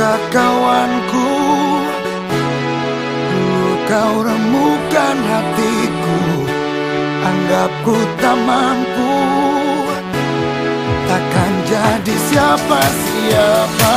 Kawanku kau remukan hatiku Anggapku tak mampu. Takkan jadi siapa-siapa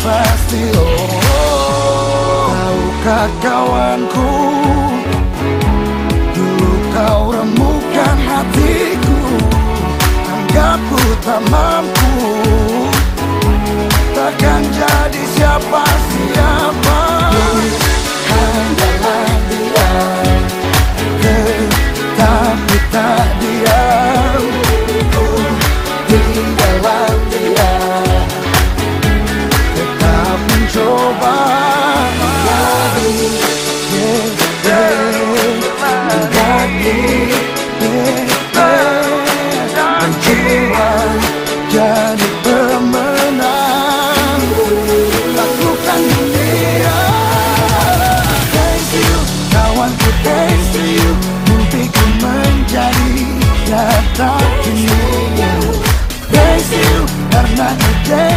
pasti oh, Tahukah kawanku? Dulu kau remukan hatiku Anggapku tak mampu. Takkan jadi siapa-siapa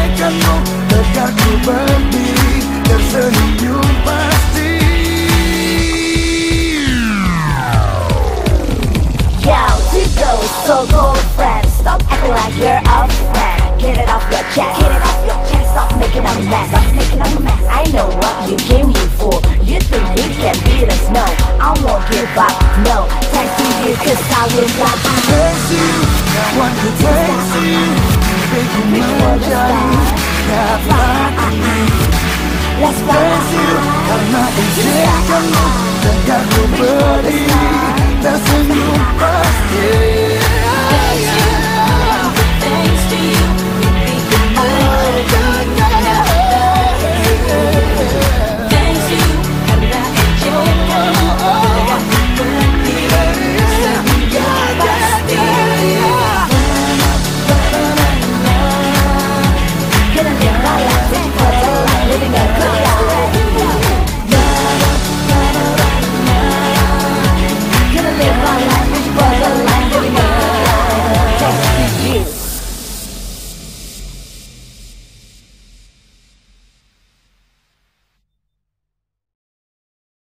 ejekanmu Tegar ku berdiri Tersenyum pasti Yo, to those so-called friends, stop acting like you're a friend. Get it off your chest, get it off your chest. Stop making a mess, stop making a mess. I know what you came here for. You think you can beat us? No, I won't give up. No, thanks to you, cause I will not. Thanks to you Kawanku thanks to you Menjadi nyata kini Let's Thanks